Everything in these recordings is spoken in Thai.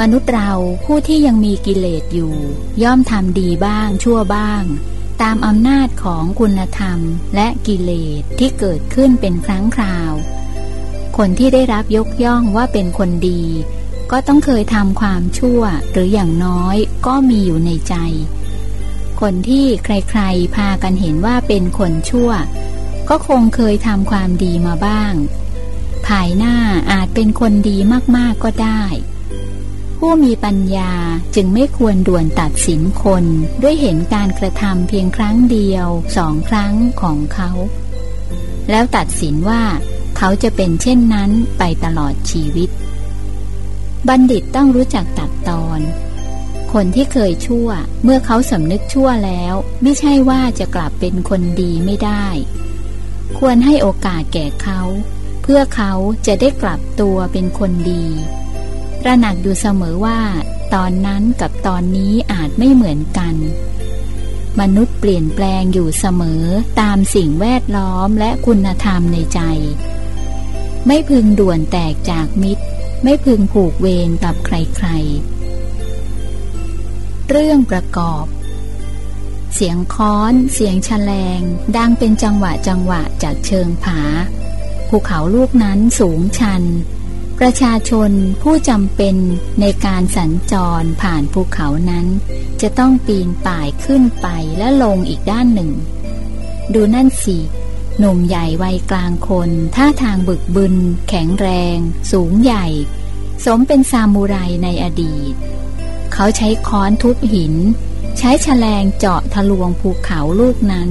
มนุษย์เราผู้ที่ยังมีกิเลสอยู่ ย่อมทำดีบ้างชั่วบ้าง ตามอำนาจของคุณธรรมและกิเลสที่เกิดขึ้นเป็นครั้งคราว คนที่ได้รับยกย่องว่าเป็นคนดี ก็ต้องเคยทำความชั่วหรืออย่างน้อยก็มีอยู่ในใจ คนที่ใครๆพากันเห็นว่าเป็นคนชั่ว ก็คงเคยทำความดีมาบ้าง ภายหน้าอาจเป็นคนดีมากๆก็ได้ ผู้มีปัญญาจึงไม่ควรด่วนตัดสินคน ด้วยเห็นการกระทำเพียงครั้งเดียวสองครั้งของเขา แล้วตัดสินว่าเขาจะเป็นเช่นนั้นไปตลอดชีวิต บัณฑิตต้องรู้จักตัดตอน คนที่เคยชั่วเมื่อเขาสำนึกชั่วแล้ว ไม่ใช่ว่าจะกลับเป็นคนดีไม่ได้ ควรให้โอกาสแก่เขา เพื่อเขาจะได้กลับตัวเป็นคนดี ระหนักอยู่เสมอว่า ตอนนั้นกับตอนนี้อาจไม่เหมือนกัน มนุษย์เปลี่ยนแปลงอยู่เสมอตามสิ่งแวดล้อมและคุณธรรมในใจ ไม่พึงด่วนแตกจากมิตร ไม่พึงผูกเวรกับใครๆ เรื่องประกอบ เสียงค้อน เสียงแฉลง ดังเป็นจังหวะจังหวะจากเชิงผา ภูเขาลูกนั้นสูงชัน ประชาชนผู้จำเป็นในการสัญจรผ่านภูเขานั้น จะต้องปีนป่ายขึ้นไปและลงอีกด้านหนึ่ง ดูนั่นสิหนุ่มใหญ่วัยกลางคนท่าทางบึกบึน แข็งแรง สูงใหญ่ สมเป็นซามูไรในอดีต เขาใช้ค้อนทุบหิน ใช้แฉลงเจาะทะลวงภูเขาลูกนั้น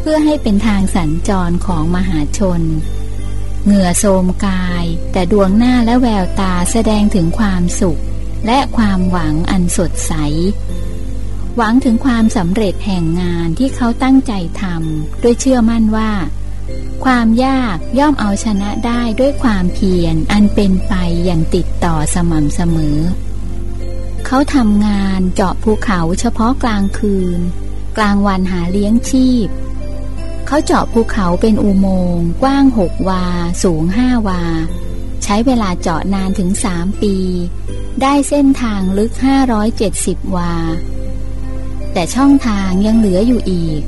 เพื่อให้เป็นทางสัญจรของมหาชน เหงื่อโทมกาย แต่ดวงหน้าและแววตาแสดงถึงความสุข และความหวังอันสดใส หวังถึงความสำเร็จแห่งงานที่เขาตั้งใจทำด้วยเชื่อมั่นว่า ความยากย่อมเอาชนะได้ด้วยความเพียรอันเป็นไปอย่างติดต่อสม่ำเสมอ เขาทำงานเจาะภูเขาเฉพาะกลางคืน กลางวันหาเลี้ยงชีพ เขาเจาะภูเขาเป็นอุโมงค์กว้างหกวา สูงห้าวา ใช้เวลาเจาะนานถึงสามปี ได้เส้นทางลึกห้าร้อยเจ็ดสิบวา แต่ช่องทางยังเหลืออยู่อีก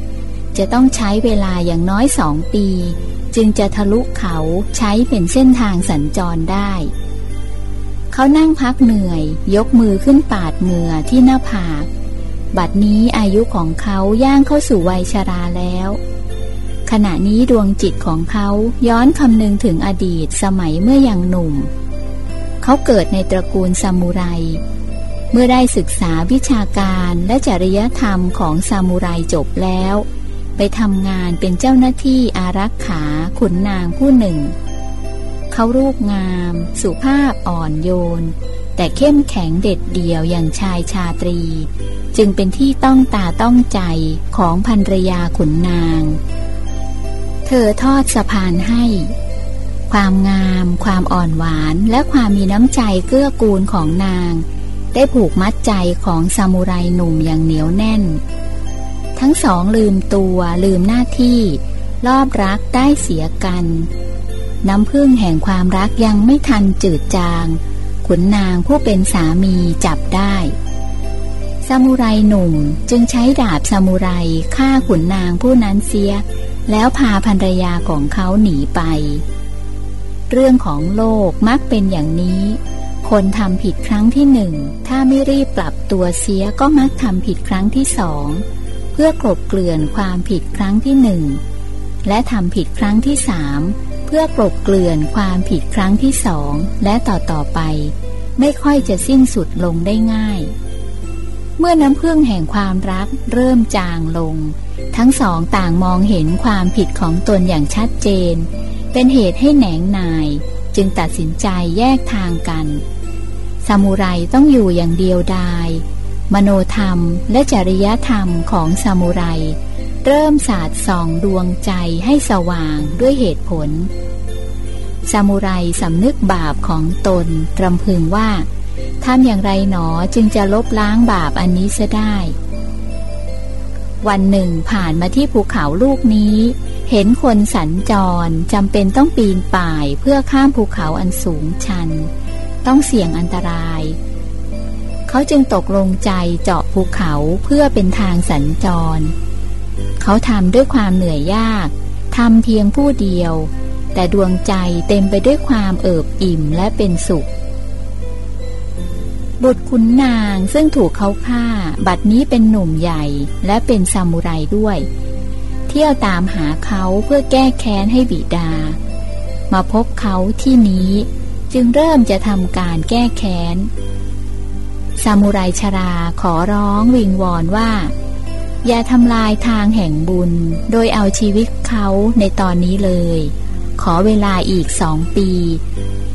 จะต้องใช้เวลาอย่างน้อยสองปี จึงจะทะลุเขาใช้เป็นเส้นทางสัญจรได้ เขานั่งพักเหนื่อย ยกมือขึ้นปาดเหงื่อที่หน้าผาก บัดนี้อายุของเขาย่างเข้าสู่วัยชราแล้ว ขณะนี้ดวงจิตของเขาย้อนคำนึงถึงอดีตสมัยเมื่อยังหนุ่ม เขาเกิดในตระกูลซามูไร เมื่อได้ศึกษาวิชาการและจริยธรรมของซามูไรจบแล้ว ไปทำงานเป็นเจ้าหน้าที่อารักขาขุนนางผู้หนึ่ง เขารูปงาม สุภาพอ่อนโยน แต่เข้มแข็งเด็ดเดี่ยวอย่างชายชาตรี จึงเป็นที่ต้องตาต้องใจของภรรยาขุนนาง เธอทอดสะพานให้ ความงาม ความอ่อนหวานและความมีน้ำใจเกื้อกูลของนาง ได้ผูกมัดใจของซามูไรหนุ่มอย่างเหนียวแน่น ทั้งสองลืมตัวลืมหน้าที่ รอบรักได้เสียกัน น้ำพึ่งแห่งความรักยังไม่ทันจืดจาง ขุนนางผู้เป็นสามีจับได้ซามูไรหนุ่มจึงใช้ดาบซามูไรฆ่าขุนนางผู้นั้นเสีย แล้วพาภรรยาของเขาหนีไป เรื่องของโลกมักเป็นอย่างนี้ คนทำผิดครั้งที่หนึ่ง ถ้าไม่รีบปรับตัวเสียก็มักทำผิดครั้งที่สอง เพื่อกลบเกลื่อนความผิดครั้งที่หนึ่ง และทำผิดครั้งที่สามเพื่อกลบเกลื่อนความผิดครั้งที่สอง และต่อต่อไป ไม่ค่อยจะสิ้นสุดลงได้ง่าย เมื่อน้ำพึ่งแห่งความรักเริ่มจางลง ทั้งสองต่างมองเห็นความผิดของตนอย่างชัดเจน เป็นเหตุให้แหนงนาย จึงตัดสินใจแยกทางกันซามูไรต้องอยู่อย่างเดียวดายมโนธรรมและจริยธรรมของซามูไร เริ่มสาดส่องดวงใจให้สว่างด้วยเหตุผลซามูไรสำนึกบาปของตนรำพึงว่า ทำอย่างไรหนอจึงจะลบล้างบาปอันนี้เสียได้ วันหนึ่งผ่านมาที่ภูเขาลูกนี้เหเห็นคนสัญจรจำเป็นต้องปีนป่ายเพื่อข้ามภูเขาอันสูงชัน ต้องเสี่ยงอันตราย เขาจึงตกลงใจเจาะภูเขาเพื่อเป็นทางสัญจร เขาทำด้วยความเหนื่อยยากทำเพียงผู้เดียว แต่ดวงใจเต็มไปด้วยความเอิบอิ่มและเป็นสุข บุตรขุนนางซึ่งถูกเขาฆ่า บัดนี้เป็นหนุ่มใหญ่และเป็นซามูไรด้วย เที่ยวตามหาเขาเพื่อแก้แค้นให้บิดา มาพบเขาที่นี้จึงเริ่มจะทำการแก้แค้นซามูไรชราขอร้องวิงวอนว่า อย่าทำลายทางแห่งบุญ โดยเอาชีวิตเขาในตอนนี้เลย ขอเวลาอีกสองปี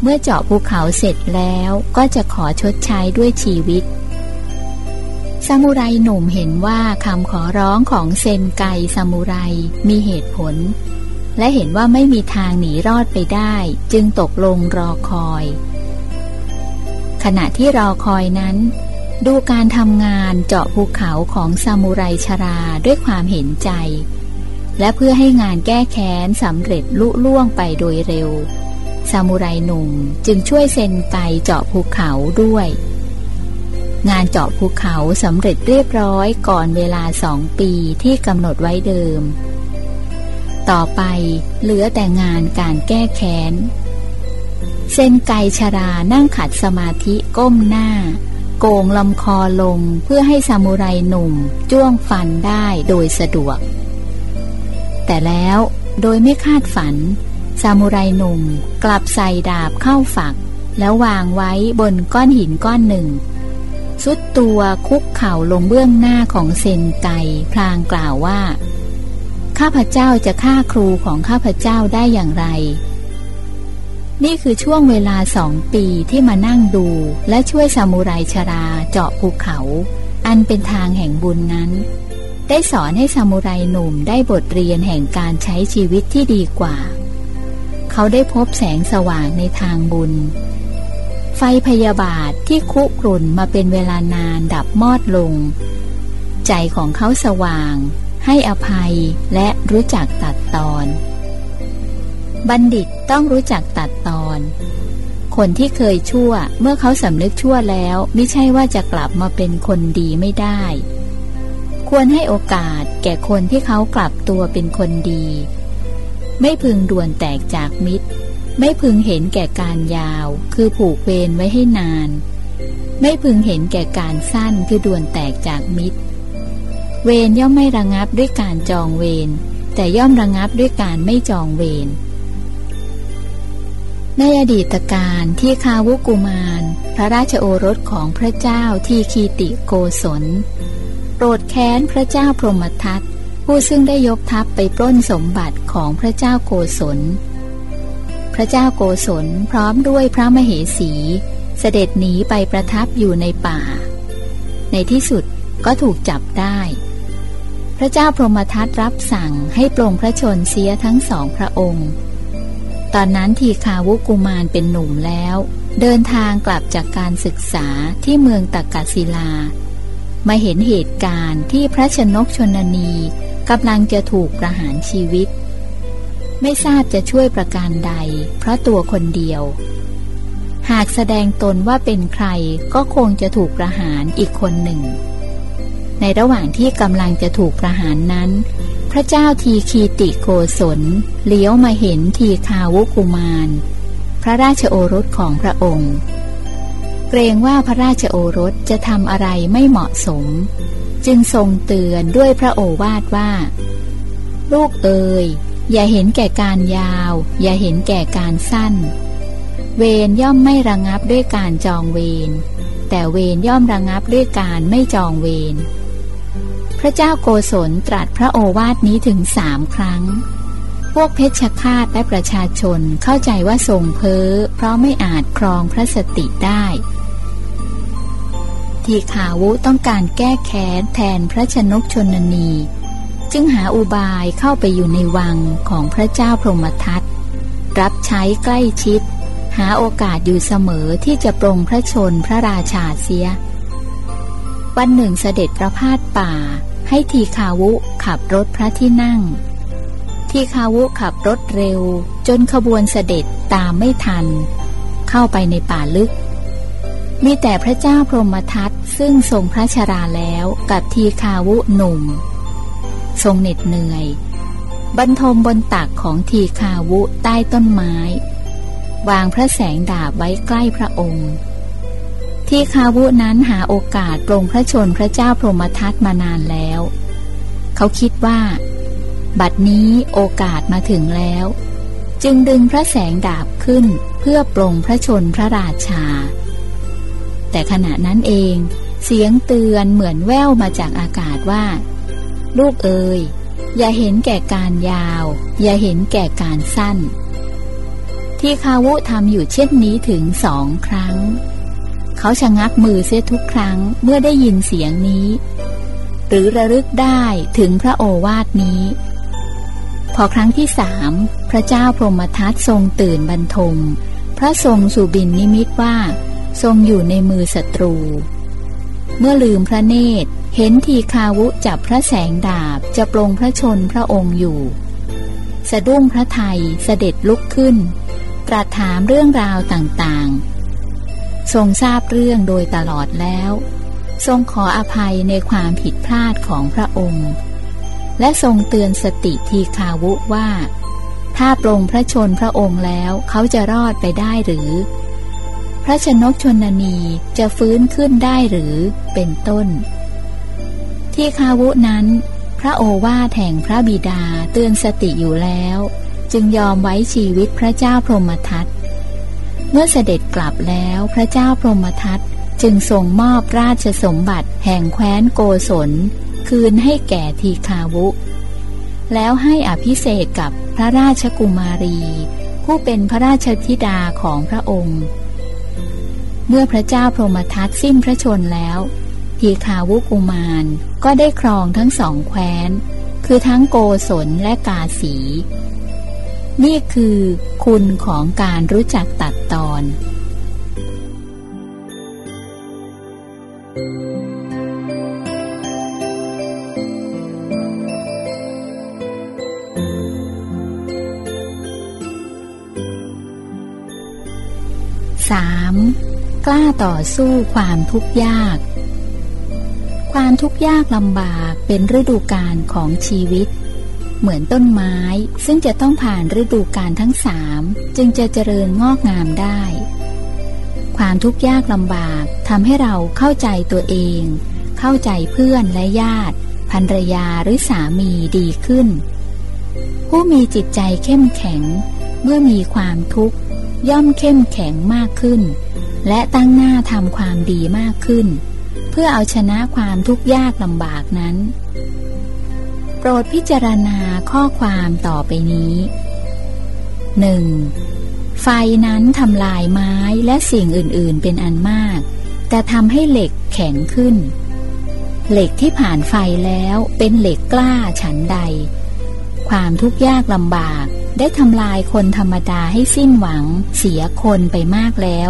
เมื่อเจาะภูเขาเสร็จแล้วก็จะขอชดใช้ด้วยชีวิตซามูไรหนุ่มเห็นว่าคำขอร้องของเซนไกซามูไรมีเหตุผล และเห็นว่าไม่มีทางหนีรอดไปได้ จึงตกลงรอคอย ขณะที่รอคอยนั้น ดูการทำงานเจาะภูเขาของซามูไรชราด้วยความเห็นใจ และเพื่อให้งานแก้แค้นสำเร็จลุล่วงไปโดยเร็ว ซามูไรหนุ่มจึงช่วยเซนไกเจาะภูเขาด้วย งานเจาะภูเขาสำเร็จเรียบร้อยก่อนเวลาสองปีที่กำหนดไว้เดิม ต่อไปเหลือแต่งานการแก้แค้นเส้นไกชรานั่งขัดสมาธิก้มหน้า โกงลำคอลงเพื่อให้ซามูไรหนุ่มจ้วงฟันได้โดยสะดวก แต่แล้วโดยไม่คาดฝัน ซามูไรหนุ่มกลับใส่ดาบเข้าฝัก แล้ววางไว้บนก้อนหินก้อนหนึ่ง สุดตัวคุกเข่าลงเบื้องหน้าของเซนไกพลางกล่าวว่า ข้าพเจ้าจะฆ่าครูของข้าพเจ้าได้อย่างไร นี่คือช่วงเวลาสองปีที่มานั่งดูและช่วยซามูไรชราเจาะภูเขา อันเป็นทางแห่งบุญนั้นได้สอนให้ซามูไรหนุ่มได้บทเรียนแห่งการใช้ชีวิตที่ดีกว่า เขาได้พบแสงสว่างในทางบุญ ไฟพยาบาทที่คุกรุ่นมาเป็นเวลานานดับมอดลง ใจของเขาสว่าง ให้อภัยและรู้จักตัดตอน บัณฑิตต้องรู้จักตัดตอน คนที่เคยชั่วเมื่อเขาสำนึกชั่วแล้วไม่ใช่ว่าจะกลับมาเป็นคนดีไม่ได้ ควรให้โอกาสแก่คนที่เขากลับตัวเป็นคนดี ไม่พึงด่วนแตกจากมิตร ไม่พึงเห็นแก่การยาว คือผูกเวรไว้ให้นาน ไม่พึงเห็นแก่การสั้นคือด่วนแตกจากมิตร เวรย่อมไม่ระงับด้วยการจองเวรแต่ย่อมระงับด้วยการไม่จองเวรในอดีตการที่คาวุกุมาร พระราชโอรสของพระเจ้าที่คีติโกศลโปรดแค้นพระเจ้าพรหมทัต ผู้ซึ่งได้ยกทัพไปปล้นสมบัติของพระเจ้าโกศล พระเจ้าโกศลพร้อมด้วยพระมเหสี เสด็จหนีไปประทับอยู่ในป่า ในที่สุดก็ถูกจับได้ พระเจ้าพรหมทัตรับสั่งให้ปลงพระชนเสียทั้งสองพระองค์ ตอนนั้นทีคาวุกุมารเป็นหนุ่มแล้ว เดินทางกลับจากการศึกษาที่เมืองตักกศิลา มาเห็นเหตุการณ์ที่พระชนกชนนี กำลังจะถูกประหารชีวิต ไม่ทราบจะช่วยประการใด เพราะตัวคนเดียว หากแสดงตนว่าเป็นใครก็คงจะถูกประหารอีกคนหนึ่ง ในระหว่างที่กำลังจะถูกประหารนั้น พระเจ้าทีคีติโกศลเลี้ยวมาเห็นทีคาวุกุมาร พระราชโอรสของพระองค์ เกรงว่าพระราชโอรสจะทำอะไรไม่เหมาะสม จึงทรงเตือนด้วยพระโอวาทว่า ลูกเอ๋ยอย่าเห็นแก่การยาว อย่าเห็นแก่การสั้น เวรย่อมไม่ระงับด้วยการจองเวรแต่เวรย่อมระงับด้วยการไม่จองเวรพระเจ้าโกศลตรัสพระโอวาทนี้ถึงสามครั้ง พวกเพชฌฆาตและประชาชนเข้าใจว่าทรงเพ้อ เพราะไม่อาจครองพระสติได้ ทีขาวุต้องการแก้แค้นแทนพระชนกชนนี จึงหาอุบายเข้าไปอยู่ในวังของพระเจ้าพรหมทัตรับใช้ใกล้ชิด หาโอกาสอยู่เสมอที่จะปรงพระชนพระราชาเสีย วันหนึ่งเสด็จประพาสป่า ให้ทีคาวุขับรถพระที่นั่ง ที่คาวุขับรถเร็ว จนขบวนเสด็จตามไม่ทัน เข้าไปในป่าลึก มีแต่พระเจ้าพรหมทัตซึ่งทรงพระชราแล้วกับทีคาวุหนุ่ม ทรงเหน็ดเหนื่อย บรรทมบนตักของทีคาวุใต้ต้นไม้ วางพระแสงดาบไว้ใกล้พระองค์ ทีคาวุนั้นหาโอกาสปรงพระชนพระเจ้าพรหมทัตมานานแล้ว เขาคิดว่า บัดนี้โอกาสมาถึงแล้ว จึงดึงพระแสงดาบขึ้นเพื่อปรงพระชนพระราชา แต่ขณะนั้นเอง เสียงเตือนเหมือนแว่วมาจากอากาศว่า ลูกเอ๋ยอย่าเห็นแก่การยาว อย่าเห็นแก่การสั้น ที่คาวุทำอยู่เช่นนี้ถึงสองครั้ง เขาชะงักมือเสียทุกครั้งเมื่อได้ยินเสียงนี้ หรือระลึกได้ถึงพระโอวาทนี้ พอครั้งที่สามพระเจ้าพรหมทัตทรงตื่นบรรทม พระทรงสุบินนิมิตว่า ทรงอยู่ในมือศัตรู เมื่อลืมพระเนตร เห็นทีคาวุจับพระแสงดาบจะปรงพระชนพระองค์อยู่ สะดุ้งพระไทยเสด็จลุกขึ้น ตรัสถามเรื่องราวต่างๆ ทรงทราบเรื่องโดยตลอดแล้ว ทรงขออภัยในความผิดพลาดของพระองค์ และทรงเตือนสติทีคาวุว่าถ้าปรงพระชนพระองค์แล้วเขาจะรอดไปได้หรือ ระชนกชนนีจะฟื้นขึ้นได้หรือเป็นต้น ที่คาวุนั้น พระโอวาทแห่งพระบิดาเตือนสติอยู่แล้ว จึงยอมไว้ชีวิตพระเจ้าพรหมทัตเมื่อเสด็จกลับแล้วพระเจ้าพรหมทัตจึงทรงมอบราชสมบัติแห่งแคว้นโกศล คืนให้แก่ทีคาวุ แล้วให้อภิเษกกับพระราชกุมารี ผู้เป็นพระราชธิดาของพระองค์ เมื่อพระเจ้าพรหมทัตสิ้นพระชนแล้วทีคาวุกุมารก็ได้ครองทั้งสองแคว้น คือทั้งโกศลและกาสี นี่คือคุณของการรู้จักตัดตอน thank you 3. กล้าต่อสู้ความทุกข์ยาก ความทุกข์ยากลำบากเป็นฤดูกาลของชีวิต เหมือนต้นไม้ซึ่งจะต้องผ่านฤดูกาลทั้งสามจึงจะเจริญงอกงามได้ ความทุกข์ยากลำบากทำให้เราเข้าใจตัวเอง เข้าใจเพื่อนและญาติภรรยาหรือสามีดีขึ้น ผู้มีจิตใจเข้มแข็ง เมื่อมีความทุกข์ย่อมเข้มแข็งมากขึ้น และตั้งหน้าทำความดีมากขึ้น เพื่อเอาชนะความทุกข์ยากลำบากนั้น โปรดพิจารณาข้อความต่อไปนี้ 1. ไฟนั้นทำลายไม้และสิ่งอื่นๆเป็นอันมาก แต่ทำให้เหล็กแข็งขึ้น เหล็กที่ผ่านไฟแล้วเป็นเหล็กกล้าฉันใด ความทุกข์ยากลำบากได้ทำลายคนธรรมดาให้สิ้นหวังเสียคนไปมากแล้ว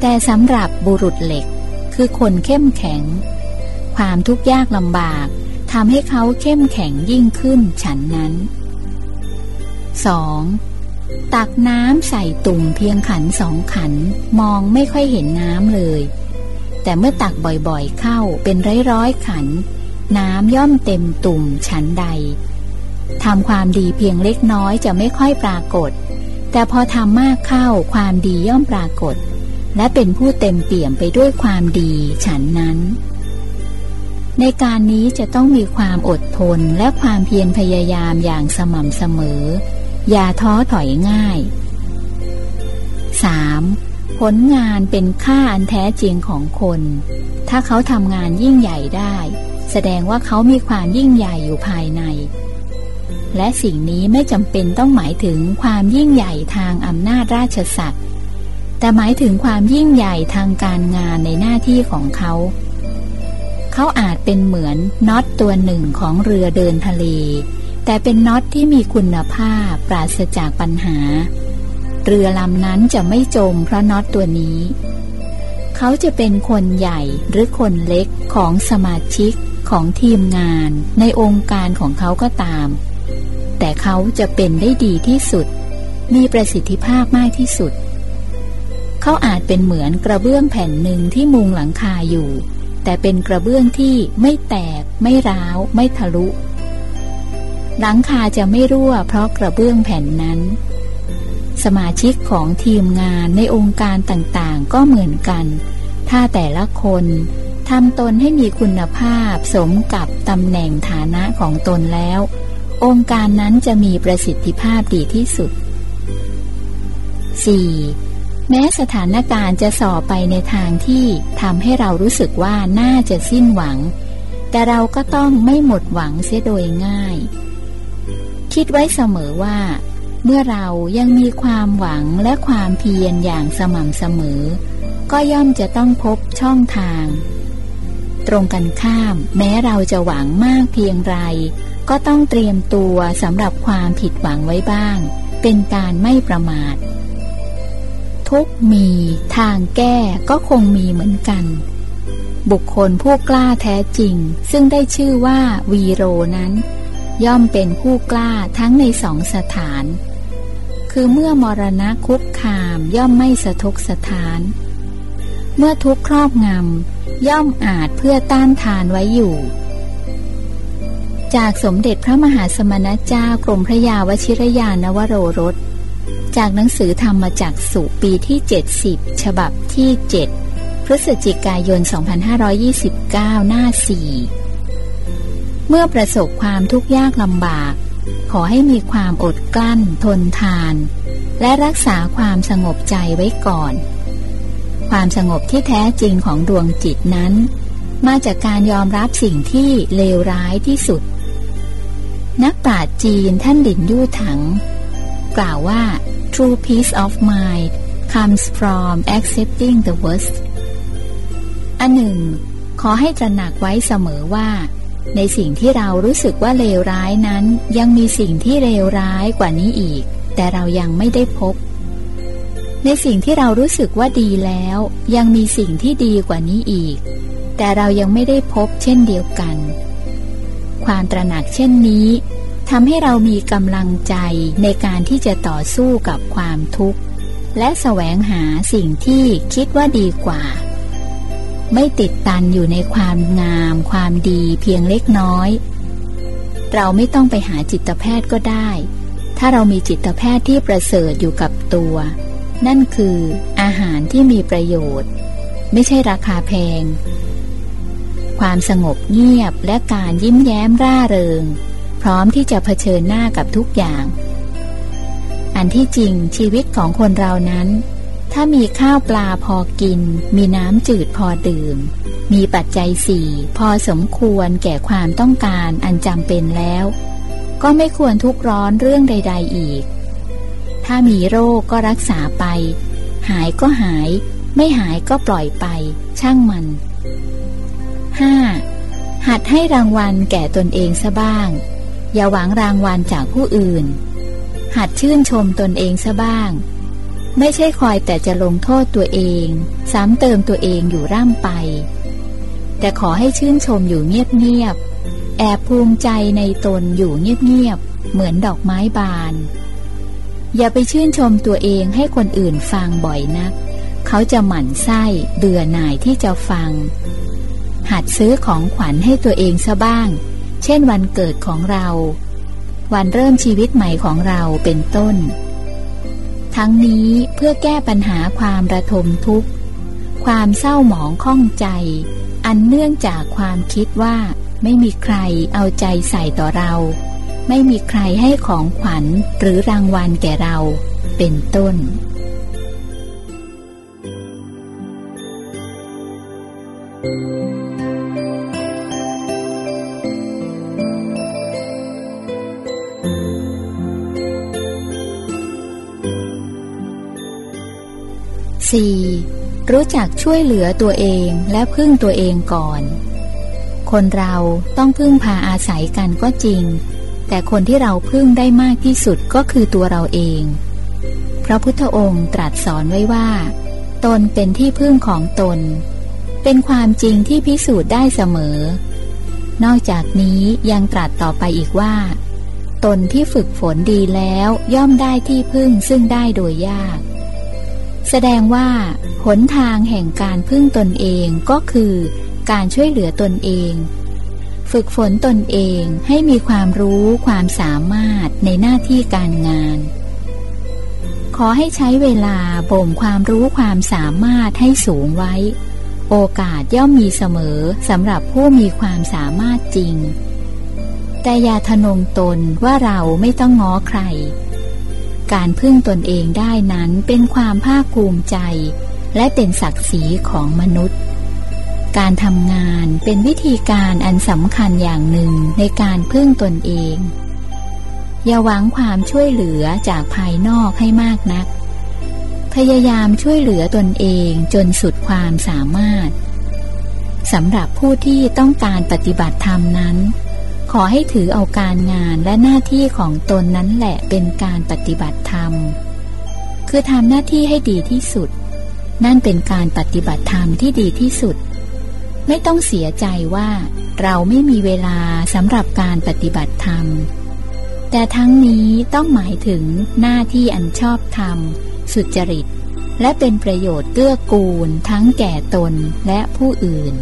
แต่สำหรับบุรุษเหล็กคือคนเข้มแข็ง ความทุกข์ยากลำบากทำให้เขาเข้มแข็งยิ่งขึ้นฉันนั้น 2. ตักน้ำใส่ตุ่มเพียงขันสองขันมองไม่ค่อยเห็นน้ำเลย แต่เมื่อตักบ่อยๆเข้าเป็นร้อยๆขัน น้ำย่อมเต็มตุ่มฉันใดทำความดีเพียงเล็กน้อยจะไม่ค่อยปรากฏ แต่พอทำมากเข้าความดีย่อมปรากฏ และเป็นผู้เต็มเปี่ยมไปด้วยความดีฉันนั้น ในการนี้จะต้องมีความอดทนและความเพียรพยายามอย่างสม่ำเสมอ อย่าท้อถอยง่าย 3. ผลงานเป็นค่าอันแท้จริงของคน ถ้าเขาทำงานยิ่งใหญ่ได้ แสดงว่าเขามีความยิ่งใหญ่อยู่ภายใน และสิ่งนี้ไม่จำเป็นต้องหมายถึงความยิ่งใหญ่ทางอำนาจราชสัตว์แต่หมายถึงความยิ่งใหญ่ทางการงานในหน้าที่ของเขา เขาอาจเป็นเหมือนน็อตตัวหนึ่งของเรือเดินทะเล แต่เป็นน็อตที่มีคุณภาพปราศจากปัญหา เรือลำนั้นจะไม่จมเพราะน็อตตัวนี้ เขาจะเป็นคนใหญ่หรือคนเล็กของสมาชิกของทีมงานในองค์การของเขาก็ตาม แต่เขาจะเป็นได้ดีที่สุด มีประสิทธิภาพมากที่สุด เขาอาจเป็นเหมือนกระเบื้องแผ่นหนึ่งที่มุงหลังคาอยู่ แต่เป็นกระเบื้องที่ไม่แตก ไม่ร้าว ไม่ทะลุ หลังคาจะไม่รั่วเพราะกระเบื้องแผ่นนั้น สมาชิกของทีมงานในองค์การต่างๆ ก็เหมือนกัน ถ้าแต่ละคนทำตนให้มีคุณภาพสมกับตำแหน่งฐานะของตนแล้ว องค์การนั้นจะมีประสิทธิภาพดีที่สุด 4. แม้สถานการณ์จะสอบไปในทางที่ทำให้เรารู้สึกว่าน่าจะสิ้นหวัง แต่เราก็ต้องไม่หมดหวังเสียโดยง่าย คิดไว้เสมอว่า เมื่อเรายังมีความหวังและความเพียรอย่างสม่ำเสมอ ก็ย่อมจะต้องพบช่องทาง ตรงกันข้าม แม้เราจะหวังมากเพียงไร ก็ต้องเตรียมตัวสำหรับความผิดหวังไว้บ้าง เป็นการไม่ประมาท ทุกมีทางแก้ก็คงมีเหมือนกัน บุคคลผู้กล้าแท้จริง ซึ่งได้ชื่อว่าวีโรนั้น ย่อมเป็นผู้กล้าทั้งในสองสถาน คือเมื่อมรณะคุกคามย่อมไม่สะทกสถาน เมื่อทุกครอบงำย่อมอาจเพื่อต้านทานไว้อยู่ จากสมเด็จพระมหาสมณเจ้ากรมพระยาวชิรยานวโรรส จากหนังสือธรรมจากสุปีที่ 70 ฉบับที่ 7 พฤศจิกายน 2529 หน้า 4 เมื่อประสบความทุกข์ยากลำบาก ขอให้มีความอดกลั้น ทนทาน และรักษาความสงบใจไว้ก่อน ความสงบที่แท้จริงของดวงจิตนั้นมาจากการยอมรับสิ่งที่เลวร้ายที่สุด นักปราชญ์จีนท่านหลินยู่ถัง กล่าวว่า true peace of mind comes from accepting the worst อันหนึ่ง ขอให้ตระหนักไว้เสมอว่า ในสิ่งที่เรารู้สึกว่าเลวร้ายนั้น ยังมีสิ่งที่เลวร้ายกว่านี้อีก แต่เรายังไม่ได้พบ ในสิ่งที่เรารู้สึกว่าดีแล้ว ยังมีสิ่งที่ดีกว่านี้อีก แต่เรายังไม่ได้พบเช่นเดียวกัน ความตระหนักเช่นนี้ทำให้เรามีกำลังใจในการที่จะต่อสู้กับความทุกข์ และแสวงหาสิ่งที่คิดว่าดีกว่า ไม่ติดตันอยู่ในความงาม ความดีเพียงเล็กน้อย เราไม่ต้องไปหาจิตแพทย์ก็ได้ ถ้าเรามีจิตแพทย์ที่ประเสริฐอยู่กับตัว นั่นคืออาหารที่มีประโยชน์ ไม่ใช่ราคาแพง ความสงบเงียบและการยิ้มแย้มร่าเริง พร้อมที่จะเผชิญหน้ากับทุกอย่าง อันที่จริงชีวิตของคนเรานั้น ถ้ามีข้าวปลาพอกิน มีน้ำจืดพอดื่ม มีปัจจัยสี่พอสมควรแก่ความต้องการอันจำเป็นแล้ว ก็ไม่ควรทุกร้อนเรื่องใด ๆอีก ถ้ามีโรคก็รักษาไป หายก็หาย ไม่หายก็ปล่อยไป ช่างมัน 5. หัดให้รางวัลแก่ตนเองซะบ้าง อย่าหวังรางวัลจากผู้อื่น หัดชื่นชมตนเองซะบ้าง ไม่ใช่คอยแต่จะลงโทษตัวเอง ซ้ำเติมตัวเองอยู่ร่ำไป แต่ขอให้ชื่นชมอยู่เงียบๆ แอบภูมิใจในตนอยู่เงียบๆ เหมือนดอกไม้บาน อย่าไปชื่นชมตัวเองให้คนอื่นฟังบ่อยนักเขาจะหมั่นไส้เบื่อหน่ายที่จะฟัง หัดซื้อของขวัญให้ตัวเองซะบ้าง เช่นวันเกิดของเรา วันเริ่มชีวิตใหม่ของเราเป็นต้น ทั้งนี้เพื่อแก้ปัญหาความระทมทุกข์ ความเศร้าหมองข้องใจ อันเนื่องจากความคิดว่า ไม่มีใครเอาใจใส่ต่อเรา ไม่มีใครให้ของขวัญหรือรางวัลแก่เรา เป็นต้น 4. รู้จักช่วยเหลือตัวเองและพึ่งตัวเองก่อน คนเราต้องพึ่งพาอาศัยกันก็จริง แต่คนที่เราพึ่งได้มากที่สุดก็คือตัวเราเอง พระพุทธองค์ตรัสสอนไว้ว่า ตนเป็นที่พึ่งของตน เป็นความจริงที่พิสูจน์ได้เสมอ นอกจากนี้ยังตรัสต่อไปอีกว่า ตนที่ฝึกฝนดีแล้วย่อมได้ที่พึ่งซึ่งได้โดยยาก แสดงว่า หนทางแห่งการพึ่งตนเองก็คือ การช่วยเหลือตนเอง ฝึกฝนตนเองให้มีความรู้ความสามารถในหน้าที่การงาน ขอให้ใช้เวลาบ่มความรู้ความสามารถให้สูงไว้ โอกาสย่อมมีเสมอสำหรับผู้มีความสามารถจริง แต่อย่าทนงตนว่าเราไม่ต้องง้อใคร การพึ่งตนเองได้นั้นเป็นความภาคภูมิใจ และเป็นศักดิ์ศรีของมนุษย์ การทำงานเป็นวิธีการอันสำคัญอย่างหนึ่งในการพึ่งตนเอง อย่าหวังความช่วยเหลือจากภายนอกให้มากนัก พยายามช่วยเหลือตนเองจนสุดความสามารถสำหรับผู้ที่ต้องการปฏิบัติธรรมนั้น ขอให้ถือเอาการงานและหน้าที่ของตนนั้นแหละเป็นการปฏิบัติธรรม คือทำหน้าที่ให้ดีที่สุด นั่นเป็นการปฏิบัติธรรมที่ดีที่สุด ไม่ต้องเสียใจว่าเราไม่มีเวลาสำหรับการปฏิบัติธรรม แต่ทั้งนี้ต้องหมายถึงหน้าที่อันชอบธรรม สุจริต และเป็นประโยชน์เกื้อกูลทั้งแก่ตนและผู้อื่น